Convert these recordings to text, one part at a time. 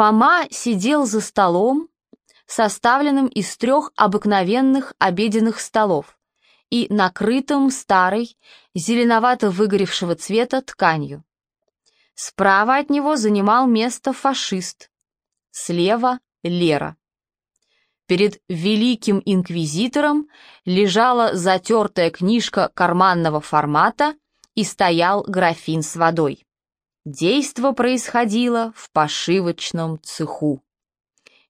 Фома сидел за столом, составленным из трех обыкновенных обеденных столов и накрытым старой, зеленовато-выгоревшего цвета тканью. Справа от него занимал место фашист, слева — Лера. Перед великим инквизитором лежала затертая книжка карманного формата и стоял графин с водой. Действо происходило в пошивочном цеху.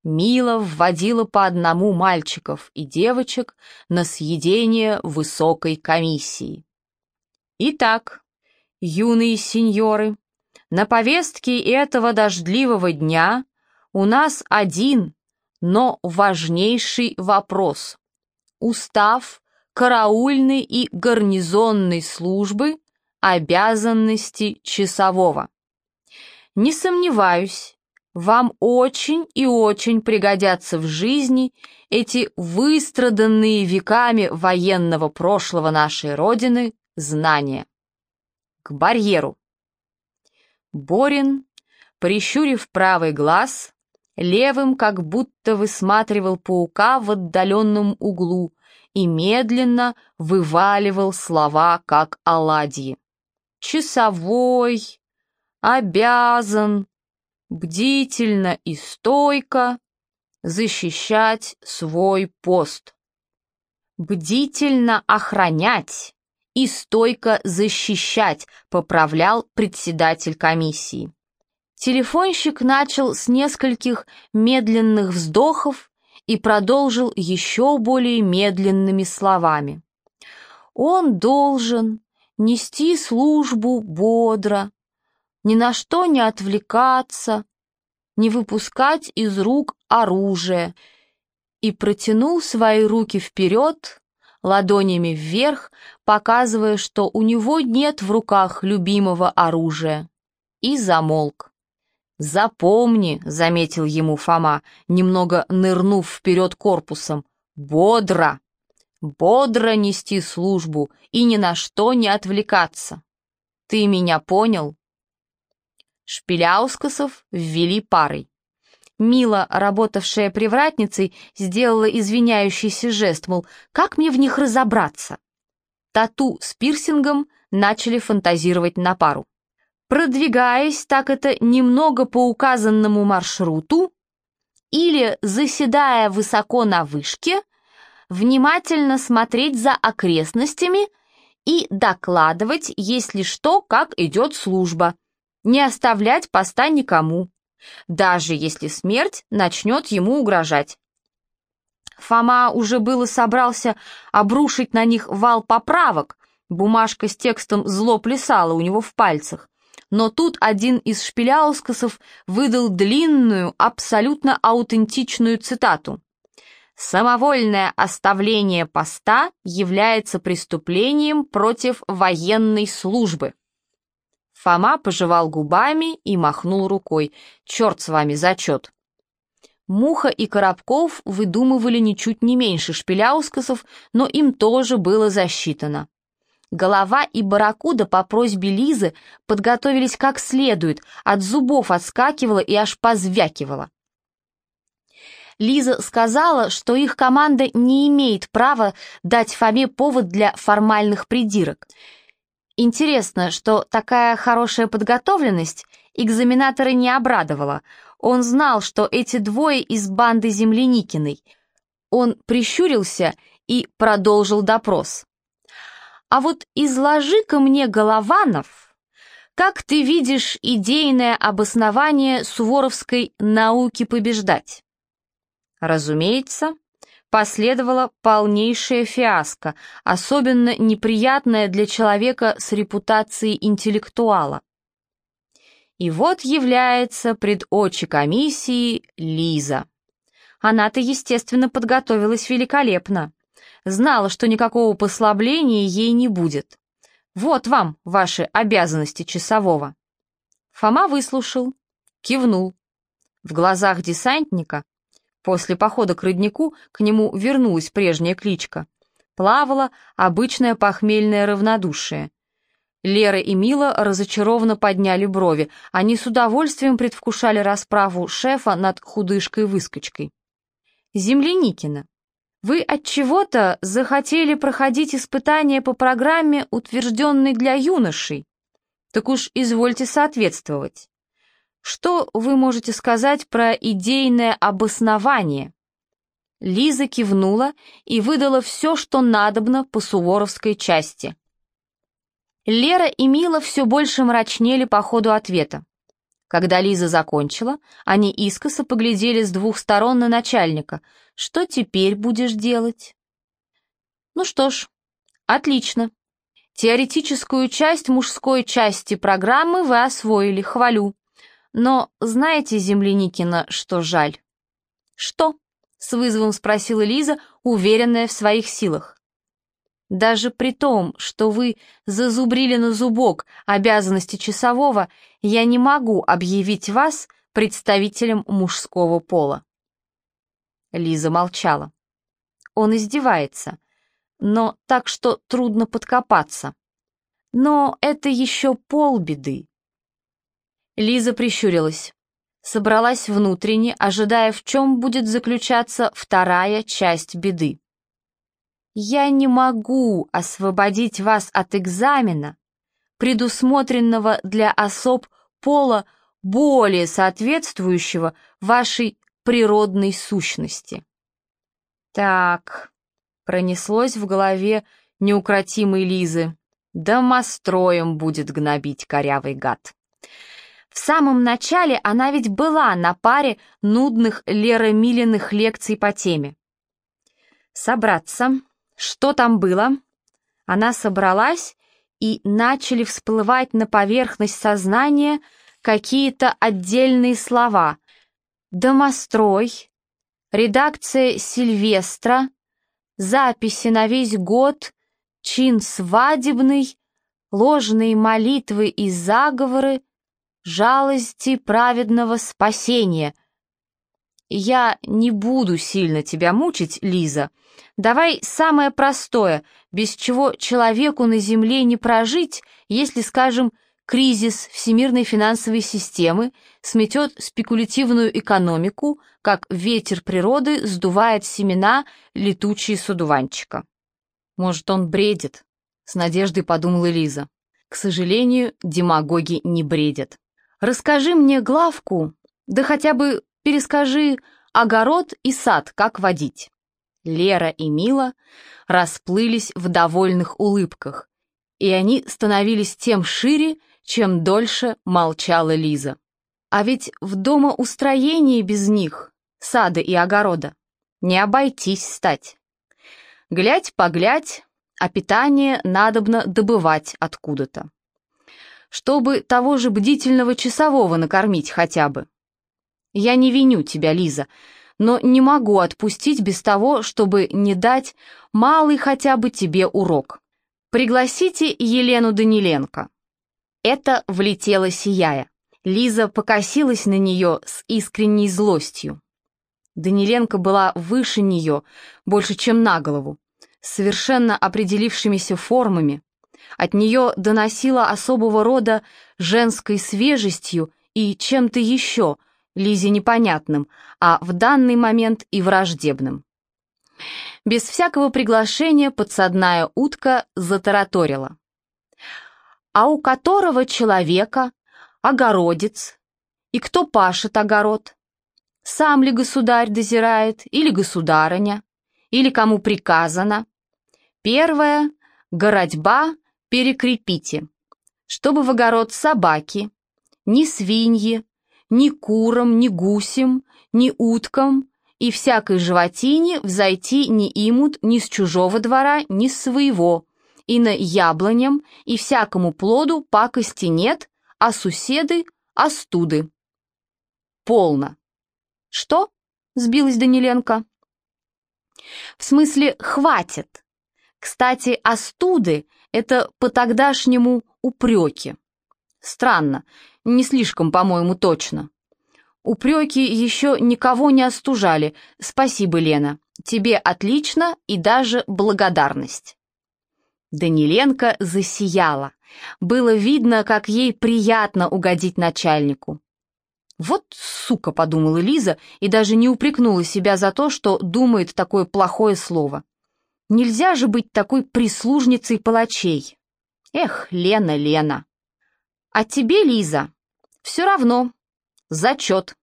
Мила вводила по одному мальчиков и девочек на съедение высокой комиссии. Итак, юные сеньоры, на повестке этого дождливого дня у нас один, но важнейший вопрос. Устав караульной и гарнизонной службы обязанности часового. Не сомневаюсь, вам очень и очень пригодятся в жизни эти выстраданные веками военного прошлого нашей Родины знания. К барьеру. Борин, прищурив правый глаз, левым как будто высматривал паука в отдаленном углу и медленно вываливал слова, как оладьи. «Часовой», «обязан», «бдительно и стойко», «защищать свой пост». «Бдительно охранять» и стойко защищать, поправлял председатель комиссии. Телефонщик начал с нескольких медленных вздохов и продолжил еще более медленными словами. Он должен нести службу бодро, ни на что не отвлекаться, не выпускать из рук оружие, и протянул свои руки вперед, ладонями вверх, показывая, что у него нет в руках любимого оружия, и замолк. «Запомни», — заметил ему Фома, немного нырнув вперед корпусом, — «бодро, бодро нести службу и ни на что не отвлекаться. Ты меня понял?» Шпиляускасов ввели парой. Мила, работавшая привратницей, сделала извиняющийся жест, мол, как мне в них разобраться? Тату с пирсингом начали фантазировать на пару. Продвигаясь так это немного по указанному маршруту или заседая высоко на вышке, внимательно смотреть за окрестностями и докладывать, если что, как идет служба, не оставлять поста никому даже если смерть начнет ему угрожать. Фома уже было собрался обрушить на них вал поправок, бумажка с текстом зло плясала у него в пальцах. Но тут один из шпиляускасов выдал длинную, абсолютно аутентичную цитату. «Самовольное оставление поста является преступлением против военной службы». Фома пожевал губами и махнул рукой. «Черт с вами, зачет!» Муха и Коробков выдумывали ничуть не меньше шпиляускасов, но им тоже было засчитано. Голова и барракуда по просьбе Лизы подготовились как следует, от зубов отскакивала и аж позвякивала. Лиза сказала, что их команда не имеет права дать Фоме повод для формальных придирок — Интересно, что такая хорошая подготовленность экзаменатора не обрадовала. Он знал, что эти двое из банды Земляникиной. Он прищурился и продолжил допрос. «А вот изложи-ка мне, Голованов, как ты видишь идейное обоснование суворовской науки побеждать?» Разумеется, последовала полнейшая фиаско, особенно неприятная для человека с репутацией интеллектуала. И вот является пред очи комиссии Лиза. Она-то, естественно, подготовилась великолепно. Знала, что никакого послабления ей не будет. Вот вам ваши обязанности часового. Фома выслушал, кивнул. В глазах десантника После похода к роднику к нему вернулась прежняя кличка. Плавала обычное похмельное равнодушие. Лера и Мила разочарованно подняли брови. Они с удовольствием предвкушали расправу шефа над худышкой-выскочкой. «Земляникина, вы от чего-то захотели проходить испытания по программе, утвержденной для юношей? Так уж извольте соответствовать. Что вы можете сказать про идейное обоснование?» Лиза кивнула и выдала все, что надобно по суворовской части. Лера и Мила все больше мрачнели по ходу ответа. Когда Лиза закончила, они искоса поглядели с двух сторон на начальника. «Что теперь будешь делать?» «Ну что ж, отлично. Теоретическую часть мужской части программы вы освоили, хвалю. Но знаете, Земляникина, что жаль?» «Что?» — с вызовом спросила Лиза, уверенная в своих силах. Даже при том, что вы зазубрили на зубок обязанности часового, я не могу объявить вас представителем мужского пола. Лиза молчала. Он издевается, но так что трудно подкопаться. Но это еще полбеды. Лиза прищурилась. Собралась внутренне, ожидая, в чем будет заключаться вторая часть беды. Я не могу освободить вас от экзамена, предусмотренного для особ пола более соответствующего вашей природной сущности. Так, пронеслось в голове неукротимой Лизы. Домостроем будет гнобить корявый гад. В самом начале она ведь была на паре нудных Милиных лекций по теме. Собраться, что там было? Она собралась, и начали всплывать на поверхность сознания какие-то отдельные слова. Домострой, редакция Сильвестра, записи на весь год, чин свадебный, ложные молитвы и заговоры, жалости праведного спасения. Я не буду сильно тебя мучить, Лиза, Давай самое простое, без чего человеку на Земле не прожить, если, скажем, кризис всемирной финансовой системы сметет спекулятивную экономику, как ветер природы сдувает семена летучие с одуванчика. Может, он бредит? С надеждой подумала Лиза. К сожалению, демагоги не бредят. Расскажи мне главку, да хотя бы перескажи огород и сад, как водить. Лера и Мила расплылись в довольных улыбках, и они становились тем шире, чем дольше молчала Лиза. А ведь в домоустроении без них, сада и огорода, не обойтись стать. Глядь-поглядь, а питание надобно добывать откуда-то. Чтобы того же бдительного часового накормить хотя бы. Я не виню тебя, Лиза, но не могу отпустить без того, чтобы не дать малый хотя бы тебе урок. Пригласите Елену Даниленко. Это влетело сияя. Лиза покосилась на нее с искренней злостью. Даниленко была выше нее, больше, чем на голову, совершенно определившимися формами. От нее доносило особого рода женской свежестью и чем-то еще — Лизе непонятным, а в данный момент и враждебным. Без всякого приглашения подсадная утка затараторила. «А у которого человека огородец? И кто пашет огород? Сам ли государь дозирает, или государыня, или кому приказано? Первое — городьба перекрепите, чтобы в огород собаки, ни свиньи, ни курам, ни гусям, ни уткам и всякой животине взойти не имут ни с чужого двора, ни с своего, и на яблоням и всякому плоду пакости нет, а суседы — остуды. Полно. Что? — сбилась Даниленко. В смысле, хватит. Кстати, остуды — это по-тогдашнему упреки. Странно, не слишком, по-моему, точно. Упреки еще никого не остужали. Спасибо, Лена. Тебе отлично и даже благодарность. Даниленко засияла, Было видно, как ей приятно угодить начальнику. «Вот сука», — подумала Лиза и даже не упрекнула себя за то, что думает такое плохое слово. «Нельзя же быть такой прислужницей палачей». Эх, Лена, Лена. А тебе, Лиза, все равно. Зачет.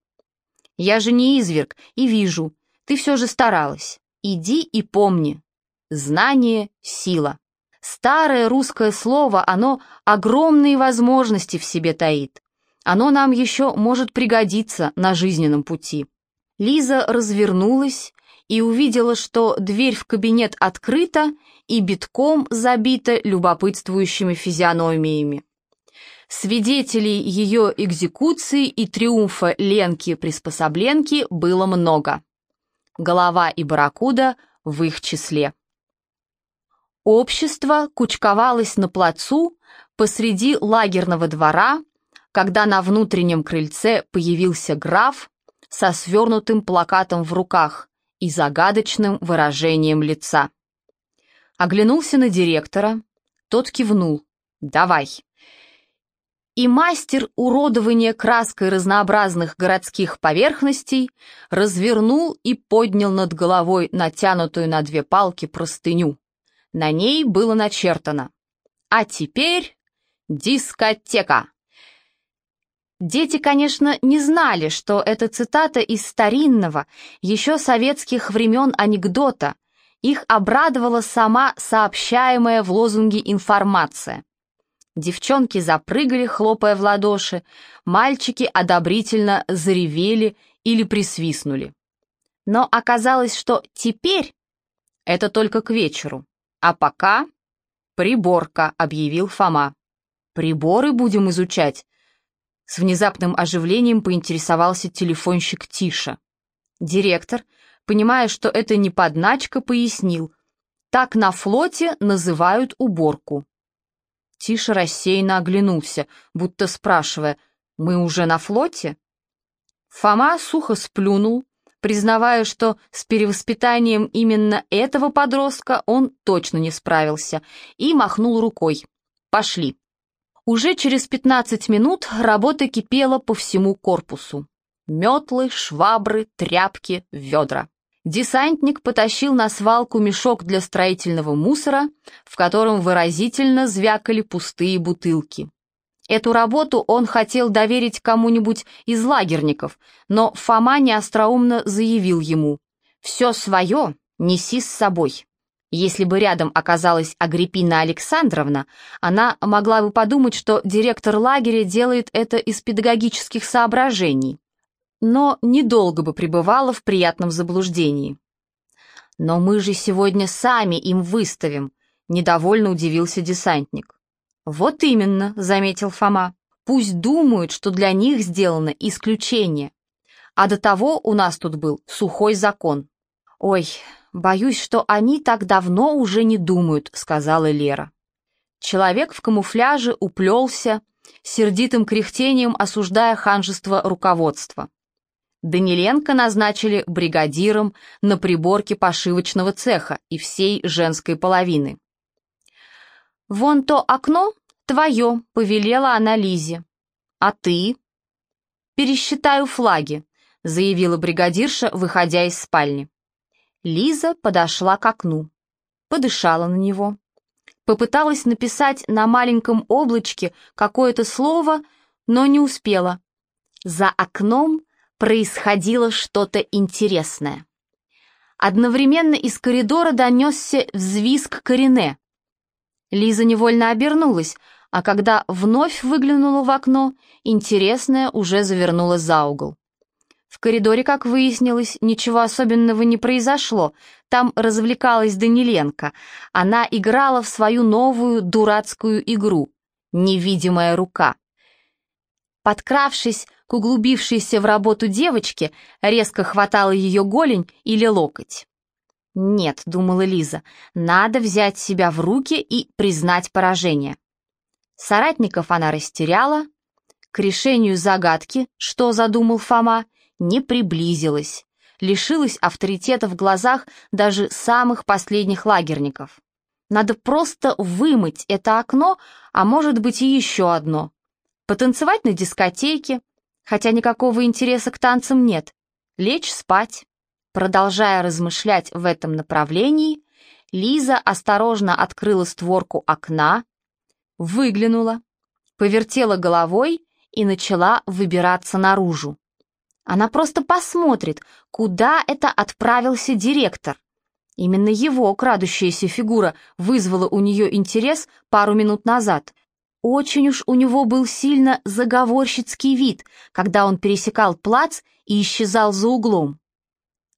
Я же не изверг и вижу, ты все же старалась. Иди и помни. Знание — сила. Старое русское слово, оно огромные возможности в себе таит. Оно нам еще может пригодиться на жизненном пути. Лиза развернулась и увидела, что дверь в кабинет открыта и битком забита любопытствующими физиономиями. Свидетелей ее экзекуции и триумфа Ленки-приспособленки было много. Голова и барракуда в их числе. Общество кучковалось на плацу посреди лагерного двора, когда на внутреннем крыльце появился граф со свернутым плакатом в руках и загадочным выражением лица. Оглянулся на директора, тот кивнул. «Давай» и мастер уродования краской разнообразных городских поверхностей развернул и поднял над головой натянутую на две палки простыню. На ней было начертано «А теперь дискотека». Дети, конечно, не знали, что это цитата из старинного, еще советских времен анекдота. Их обрадовала сама сообщаемая в лозунге информация. Девчонки запрыгали, хлопая в ладоши, мальчики одобрительно заревели или присвистнули. Но оказалось, что теперь это только к вечеру, а пока приборка, объявил Фома. Приборы будем изучать. С внезапным оживлением поинтересовался телефонщик Тиша. Директор, понимая, что это не подначка, пояснил. Так на флоте называют уборку. Тише рассеянно оглянулся, будто спрашивая, «Мы уже на флоте?» Фома сухо сплюнул, признавая, что с перевоспитанием именно этого подростка он точно не справился, и махнул рукой. «Пошли». Уже через 15 минут работа кипела по всему корпусу. Метлы, швабры, тряпки, ведра. Десантник потащил на свалку мешок для строительного мусора, в котором выразительно звякали пустые бутылки. Эту работу он хотел доверить кому-нибудь из лагерников, но Фома неостроумно заявил ему «Все свое неси с собой». Если бы рядом оказалась Агриппина Александровна, она могла бы подумать, что директор лагеря делает это из педагогических соображений но недолго бы пребывала в приятном заблуждении. «Но мы же сегодня сами им выставим», — недовольно удивился десантник. «Вот именно», — заметил Фома. «Пусть думают, что для них сделано исключение. А до того у нас тут был сухой закон». «Ой, боюсь, что они так давно уже не думают», — сказала Лера. Человек в камуфляже уплелся, сердитым кряхтением осуждая ханжество руководства. Даниленко назначили бригадиром на приборке пошивочного цеха и всей женской половины. «Вон то окно твое», — повелела она Лизе. «А ты?» «Пересчитаю флаги», — заявила бригадирша, выходя из спальни. Лиза подошла к окну, подышала на него, попыталась написать на маленьком облачке какое-то слово, но не успела. За окном происходило что-то интересное. Одновременно из коридора донесся взвизг Корене. Лиза невольно обернулась, а когда вновь выглянула в окно, интересное уже завернуло за угол. В коридоре, как выяснилось, ничего особенного не произошло. Там развлекалась Даниленко. Она играла в свою новую дурацкую игру «Невидимая рука». Подкравшись к углубившейся в работу девочке, резко хватала ее голень или локоть. «Нет», — думала Лиза, — «надо взять себя в руки и признать поражение». Соратников она растеряла, к решению загадки, что задумал Фома, не приблизилась, лишилась авторитета в глазах даже самых последних лагерников. Надо просто вымыть это окно, а может быть и еще одно. Потанцевать на дискотеке, хотя никакого интереса к танцам нет. Лечь спать. Продолжая размышлять в этом направлении, Лиза осторожно открыла створку окна, выглянула, повертела головой и начала выбираться наружу. Она просто посмотрит, куда это отправился директор. Именно его крадущаяся фигура вызвала у нее интерес пару минут назад. Очень уж у него был сильно заговорщицкий вид, когда он пересекал плац и исчезал за углом.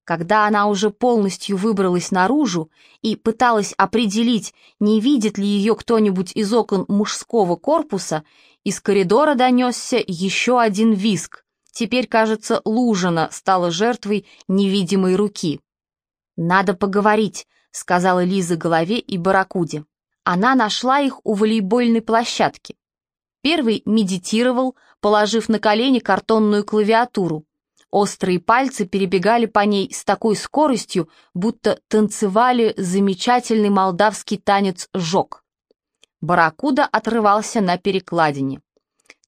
Когда она уже полностью выбралась наружу и пыталась определить, не видит ли ее кто-нибудь из окон мужского корпуса, из коридора донесся еще один виск. Теперь, кажется, Лужина стала жертвой невидимой руки. «Надо поговорить», — сказала Лиза голове и Баракуде. Она нашла их у волейбольной площадки. Первый медитировал, положив на колени картонную клавиатуру. Острые пальцы перебегали по ней с такой скоростью, будто танцевали замечательный молдавский танец «жог». Баракуда отрывался на перекладине.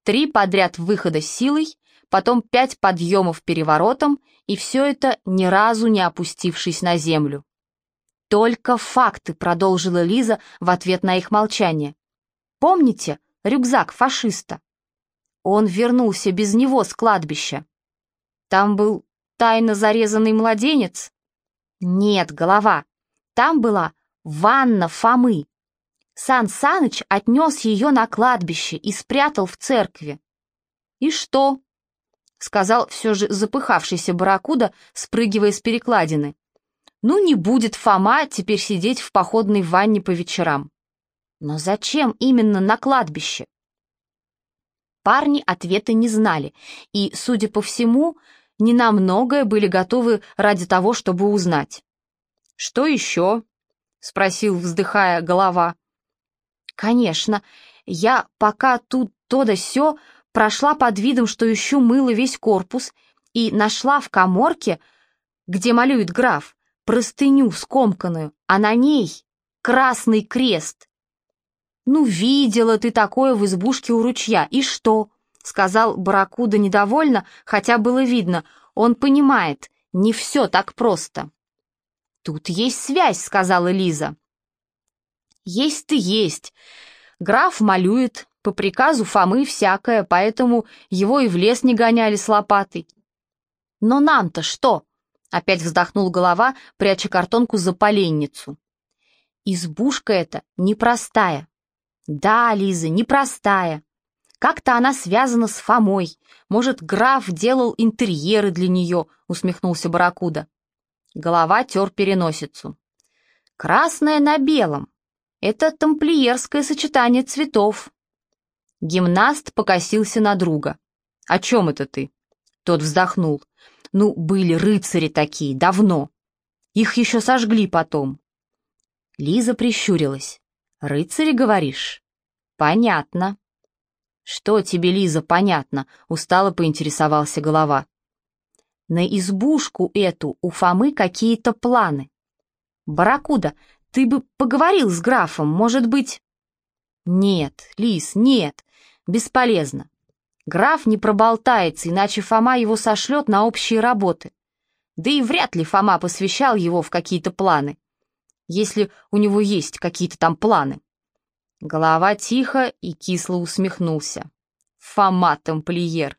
Три подряд выхода силой, потом пять подъемов переворотом, и все это ни разу не опустившись на землю. «Только факты», — продолжила Лиза в ответ на их молчание. «Помните рюкзак фашиста? Он вернулся без него с кладбища. Там был тайно зарезанный младенец? Нет, голова. Там была ванна Фомы. Сан Саныч отнес ее на кладбище и спрятал в церкви. И что? Сказал все же запыхавшийся барракуда, спрыгивая с перекладины. Ну, не будет Фома теперь сидеть в походной ванне по вечерам. Но зачем именно на кладбище? Парни ответа не знали, и, судя по всему, не на многое были готовы ради того, чтобы узнать. «Что еще?» — спросил, вздыхая, голова. «Конечно, я пока тут то да сё прошла под видом, что ищу мыло весь корпус, и нашла в коморке, где малюет граф, простыню скомканную, а на ней красный крест. «Ну, видела ты такое в избушке у ручья, и что?» — сказал Баракуда недовольно, хотя было видно, он понимает, не все так просто. «Тут есть связь», — сказала Лиза. «Есть ты есть. Граф малюет, по приказу Фомы всякое, поэтому его и в лес не гоняли с лопатой». «Но нам-то что?» — опять вздохнул голова, пряча картонку за поленницу. «Избушка эта непростая». «Да, Лиза, непростая. Как-то она связана с Фомой. Может, граф делал интерьеры для нее, усмехнулся Баракуда. Голова тер переносицу. Красное на белом. Это тамплиерское сочетание цветов. Гимнаст покосился на друга. «О чем это ты?» Тот вздохнул. «Ну, были рыцари такие, давно. Их еще сожгли потом». Лиза прищурилась. «Рыцари, говоришь?» «Понятно. «Что тебе, Лиза, понятно?» — устало поинтересовался голова. «На избушку эту у Фомы какие-то планы. Баракуда, ты бы поговорил с графом, может быть...» «Нет, Лиз, нет, бесполезно. Граф не проболтается, иначе Фома его сошлет на общие работы. Да и вряд ли Фома посвящал его в какие-то планы, если у него есть какие-то там планы. Голова тихо и кисло усмехнулся. Фома тамплиер.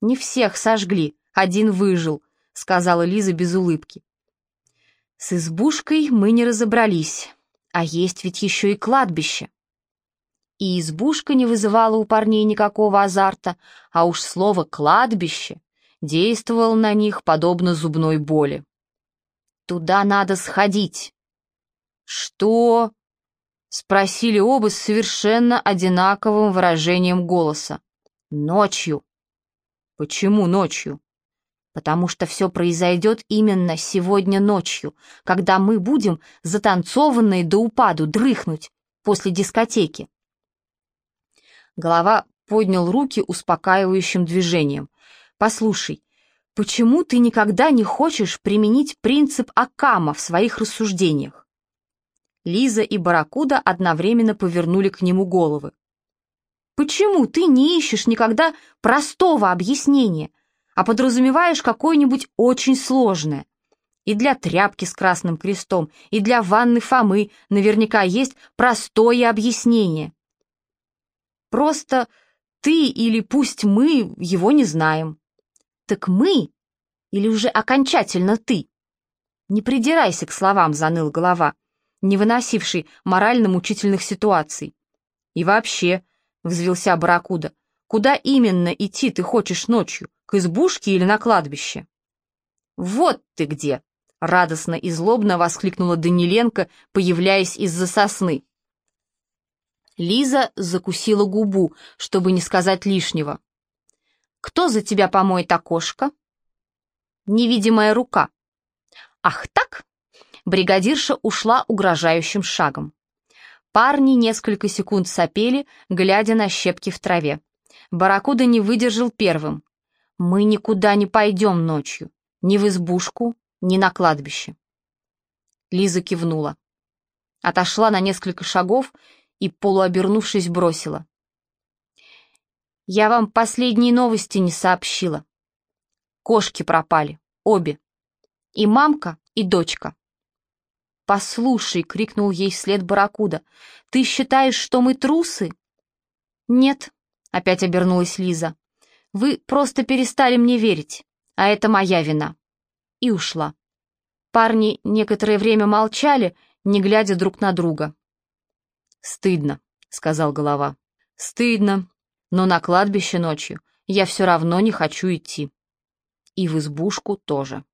«Не всех сожгли, один выжил», — сказала Лиза без улыбки. «С избушкой мы не разобрались, а есть ведь еще и кладбище». И избушка не вызывала у парней никакого азарта, а уж слово «кладбище» действовало на них подобно зубной боли. «Туда надо сходить». «Что?» Спросили оба с совершенно одинаковым выражением голоса. Ночью. Почему ночью? Потому что все произойдет именно сегодня ночью, когда мы будем затанцованные до упаду дрыхнуть после дискотеки. Голова поднял руки успокаивающим движением. «Послушай, почему ты никогда не хочешь применить принцип Акама в своих рассуждениях? Лиза и Баракуда одновременно повернули к нему головы. «Почему ты не ищешь никогда простого объяснения, а подразумеваешь какое-нибудь очень сложное? И для тряпки с красным крестом, и для ванны Фомы наверняка есть простое объяснение. Просто ты или пусть мы его не знаем. Так мы или уже окончательно ты? Не придирайся к словам, заныл голова, не выносивший морально-мучительных ситуаций. И вообще, взвелся Баракуда, куда именно идти ты хочешь ночью, к избушке или на кладбище? Вот ты где! Радостно и злобно воскликнула Даниленко, появляясь из-за сосны. Лиза закусила губу, чтобы не сказать лишнего. «Кто за тебя помоет окошко?» «Невидимая рука». «Ах так?» Бригадирша ушла угрожающим шагом. Парни несколько секунд сопели, глядя на щепки в траве. Баракуда не выдержал первым. «Мы никуда не пойдем ночью. Ни в избушку, ни на кладбище». Лиза кивнула. Отошла на несколько шагов и, полуобернувшись, бросила. «Я вам последние новости не сообщила. Кошки пропали, обе. И мамка, и дочка». «Послушай», — крикнул ей вслед Баракуда, — «ты считаешь, что мы трусы?» «Нет», — опять обернулась Лиза, — «вы просто перестали мне верить, а это моя вина». И ушла. Парни некоторое время молчали, не глядя друг на друга. «Стыдно», — сказал голова. «Стыдно, но на кладбище ночью я все равно не хочу идти. И в избушку тоже».